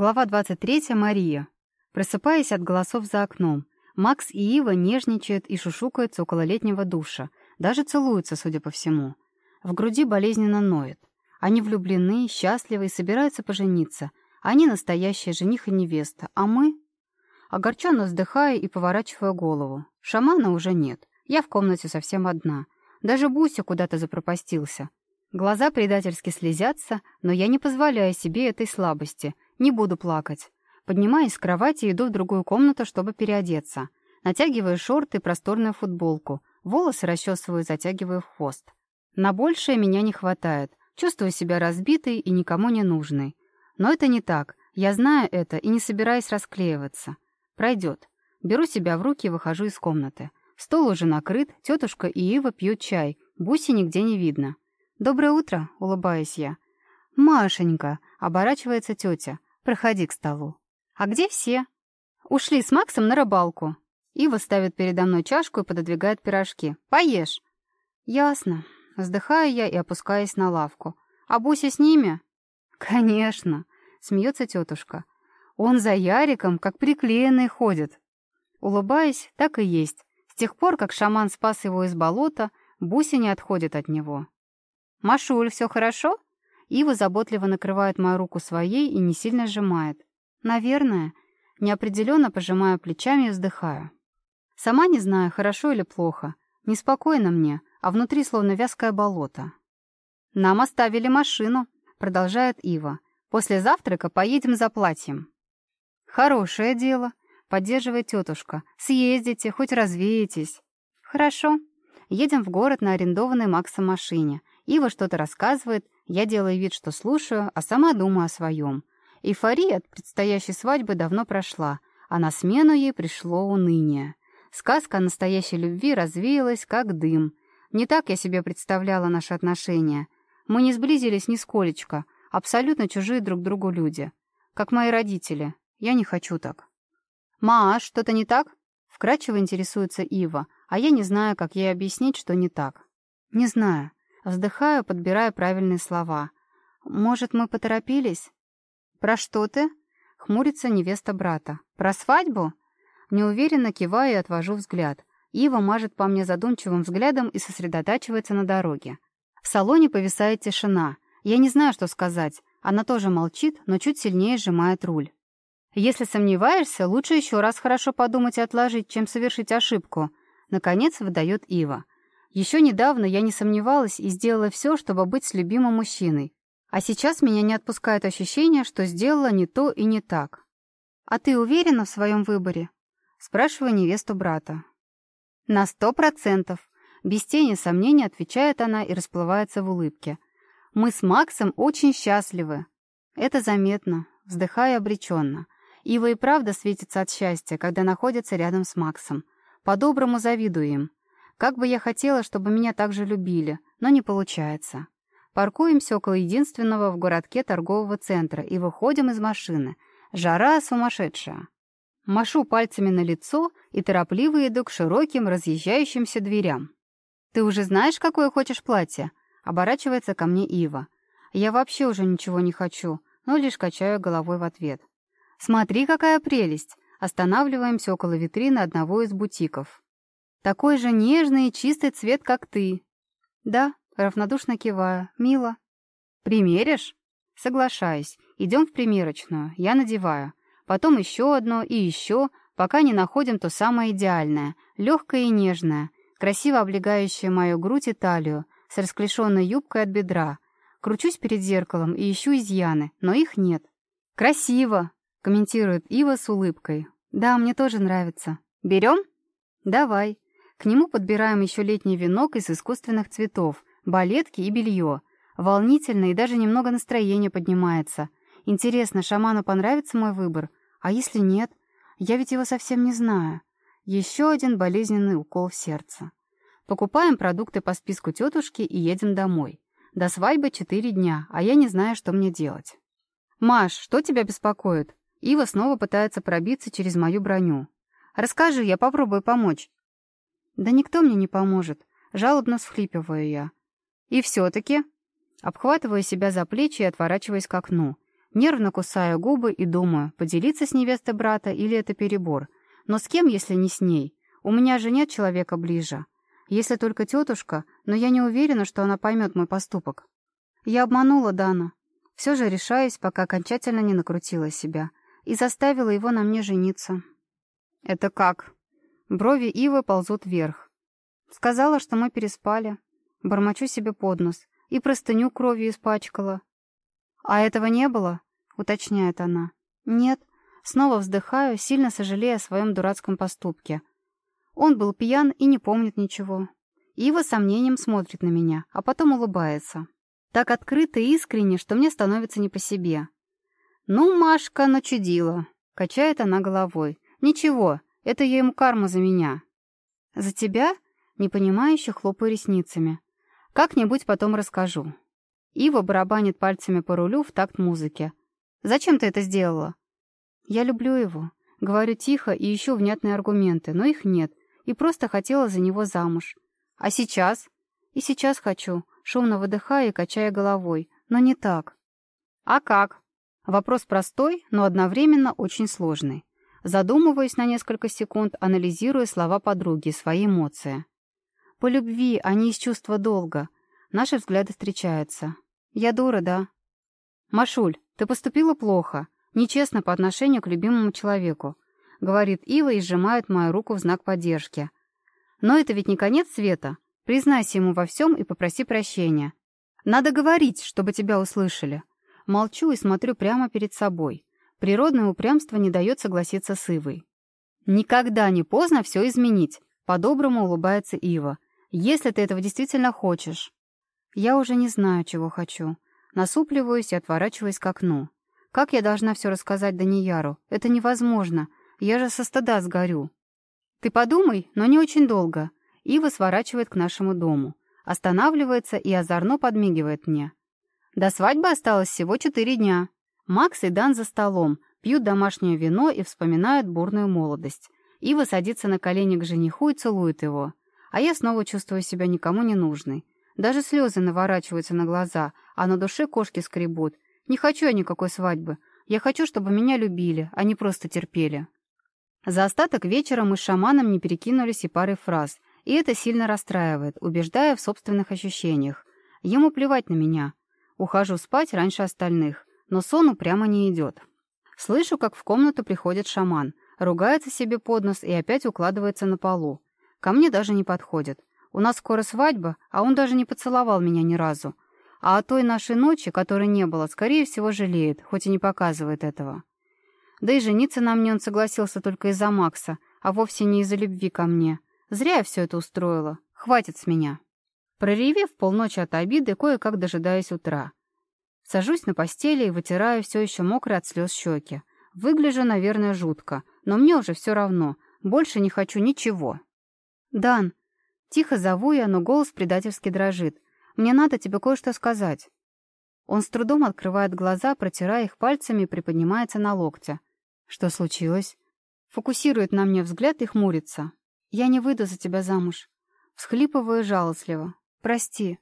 Глава 23. Мария. Просыпаясь от голосов за окном, Макс и Ива нежничают и шушукаются около летнего душа, даже целуются, судя по всему. В груди болезненно ноет. Они влюблены, счастливы и собираются пожениться. Они настоящие жених и невеста, а мы... Огорченно вздыхаю и поворачиваю голову. Шамана уже нет. Я в комнате совсем одна. Даже Буся куда-то запропастился. Глаза предательски слезятся, но я не позволяю себе этой слабости — не буду плакать. Поднимаюсь с кровати и иду в другую комнату, чтобы переодеться. Натягиваю шорты и просторную футболку. Волосы расчесываю, затягиваю в хвост. На большее меня не хватает. Чувствую себя разбитой и никому не нужной. Но это не так. Я знаю это и не собираюсь расклеиваться. Пройдет. Беру себя в руки и выхожу из комнаты. Стол уже накрыт, тетушка и Ива пьют чай. Буси нигде не видно. «Доброе утро», — улыбаюсь я. «Машенька», — оборачивается тетя. Проходи к столу. А где все? Ушли с Максом на рыбалку. Ива ставит передо мной чашку и пододвигает пирожки. Поешь. Ясно. Вздыхаю я и опускаюсь на лавку. А Буся с ними? Конечно. Смеется тетушка. Он за Яриком, как приклеенный, ходит. Улыбаясь, так и есть. С тех пор, как шаман спас его из болота, Буся не отходит от него. «Машуль, все хорошо?» Ива заботливо накрывает мою руку своей и не сильно сжимает. Наверное. Неопределенно пожимаю плечами и вздыхаю. Сама не знаю, хорошо или плохо. Неспокойно мне, а внутри словно вязкое болото. «Нам оставили машину», — продолжает Ива. «После завтрака поедем за платьем». «Хорошее дело», — поддерживает тетушка. «Съездите, хоть развеетесь». «Хорошо». Едем в город на арендованной Максом машине. Ива что-то рассказывает, я делаю вид, что слушаю, а сама думаю о своем. Эйфория от предстоящей свадьбы давно прошла, а на смену ей пришло уныние. Сказка о настоящей любви развеялась, как дым. Не так я себе представляла наши отношения. Мы не сблизились нисколечко, абсолютно чужие друг другу люди. Как мои родители. Я не хочу так. «Маш, что-то не так?» Вкратчиво интересуется Ива, а я не знаю, как ей объяснить, что не так. «Не знаю. Вздыхаю, подбирая правильные слова. «Может, мы поторопились?» «Про что ты?» — хмурится невеста брата. «Про свадьбу?» Неуверенно киваю и отвожу взгляд. Ива мажет по мне задумчивым взглядом и сосредотачивается на дороге. В салоне повисает тишина. Я не знаю, что сказать. Она тоже молчит, но чуть сильнее сжимает руль. «Если сомневаешься, лучше еще раз хорошо подумать и отложить, чем совершить ошибку», — наконец выдает Ива. Еще недавно я не сомневалась и сделала все, чтобы быть с любимым мужчиной. А сейчас меня не отпускает ощущение, что сделала не то и не так. «А ты уверена в своем выборе?» Спрашиваю невесту брата. «На сто процентов!» Без тени сомнений отвечает она и расплывается в улыбке. «Мы с Максом очень счастливы». Это заметно, вздыхая обреченно. Ива и правда светится от счастья, когда находится рядом с Максом. По-доброму завидую им. Как бы я хотела, чтобы меня так же любили, но не получается. Паркуемся около единственного в городке торгового центра и выходим из машины. Жара сумасшедшая. Машу пальцами на лицо и торопливо иду к широким разъезжающимся дверям. «Ты уже знаешь, какое хочешь платье?» Оборачивается ко мне Ива. Я вообще уже ничего не хочу, но лишь качаю головой в ответ. «Смотри, какая прелесть!» Останавливаемся около витрины одного из бутиков. Такой же нежный и чистый цвет, как ты. Да, равнодушно киваю. Мило. Примеришь? Соглашаюсь. Идем в примерочную. Я надеваю. Потом еще одно и еще, пока не находим то самое идеальное, легкое и нежное, красиво облегающее мою грудь и талию, с расклешенной юбкой от бедра. Кручусь перед зеркалом и ищу изъяны, но их нет. «Красиво!» — комментирует Ива с улыбкой. «Да, мне тоже нравится. Берем?» «Давай». К нему подбираем еще летний венок из искусственных цветов, балетки и белье. Волнительно и даже немного настроение поднимается. Интересно, шаману понравится мой выбор? А если нет? Я ведь его совсем не знаю. Еще один болезненный укол в сердце. Покупаем продукты по списку тетушки и едем домой. До свадьбы четыре дня, а я не знаю, что мне делать. «Маш, что тебя беспокоит?» Ива снова пытается пробиться через мою броню. «Расскажи, я попробую помочь». «Да никто мне не поможет», — жалобно всхлипываю я. «И все-таки...» Обхватываю себя за плечи и отворачиваясь к окну. Нервно кусаю губы и думаю, поделиться с невестой брата или это перебор. Но с кем, если не с ней? У меня же нет человека ближе. Если только тетушка, но я не уверена, что она поймет мой поступок. Я обманула Дана. Все же решаюсь, пока окончательно не накрутила себя. И заставила его на мне жениться. «Это как?» Брови Ивы ползут вверх. Сказала, что мы переспали. Бормочу себе под нос. И простыню кровью испачкала. «А этого не было?» — уточняет она. «Нет». Снова вздыхаю, сильно сожалея о своем дурацком поступке. Он был пьян и не помнит ничего. Ива сомнением смотрит на меня, а потом улыбается. Так открыто и искренне, что мне становится не по себе. «Ну, Машка начудила», — качает она головой. «Ничего, это я ему карма за меня». «За тебя?» — непонимающе хлопаю ресницами. «Как-нибудь потом расскажу». Ива барабанит пальцами по рулю в такт музыки. «Зачем ты это сделала?» «Я люблю его». Говорю тихо и ищу внятные аргументы, но их нет, и просто хотела за него замуж. «А сейчас?» «И сейчас хочу», шумно выдыхая и качая головой. «Но не так». «А как?» Вопрос простой, но одновременно очень сложный. Задумываясь на несколько секунд, анализируя слова подруги, свои эмоции. «По любви, а не из чувства долга», Наши взгляды встречаются. Я дура, да? Машуль, ты поступила плохо. Нечестно по отношению к любимому человеку. Говорит Ива и сжимает мою руку в знак поддержки. Но это ведь не конец света. Признайся ему во всем и попроси прощения. Надо говорить, чтобы тебя услышали. Молчу и смотрю прямо перед собой. Природное упрямство не дает согласиться с Ивой. «Никогда не поздно все изменить», — по-доброму улыбается Ива. «Если ты этого действительно хочешь». Я уже не знаю, чего хочу. Насупливаюсь и отворачиваюсь к окну. Как я должна все рассказать Данияру? Это невозможно. Я же со стыда сгорю. Ты подумай, но не очень долго. Ива сворачивает к нашему дому. Останавливается и озорно подмигивает мне. До свадьбы осталось всего четыре дня. Макс и Дан за столом, пьют домашнее вино и вспоминают бурную молодость. Ива садится на колени к жениху и целует его. А я снова чувствую себя никому не нужной. Даже слезы наворачиваются на глаза, а на душе кошки скребут. Не хочу я никакой свадьбы. Я хочу, чтобы меня любили, а не просто терпели. За остаток вечера мы с шаманом не перекинулись и парой фраз, и это сильно расстраивает, убеждая в собственных ощущениях. Ему плевать на меня. Ухожу спать раньше остальных, но сон упрямо не идет. Слышу, как в комнату приходит шаман, ругается себе под нос и опять укладывается на полу. Ко мне даже не подходит. У нас скоро свадьба, а он даже не поцеловал меня ни разу. А о той нашей ночи, которой не было, скорее всего, жалеет, хоть и не показывает этого. Да и жениться на мне он согласился только из-за Макса, а вовсе не из-за любви ко мне. Зря я все это устроила. Хватит с меня. Проревев полночи от обиды, кое-как дожидаюсь утра. Сажусь на постели и вытираю все еще мокрые от слез щеки. Выгляжу, наверное, жутко, но мне уже все равно. Больше не хочу ничего. «Дан, Тихо зову я, но голос предательски дрожит. «Мне надо тебе кое-что сказать». Он с трудом открывает глаза, протирая их пальцами и приподнимается на локте. «Что случилось?» Фокусирует на мне взгляд и хмурится. «Я не выйду за тебя замуж». Всхлипываю жалостливо. «Прости».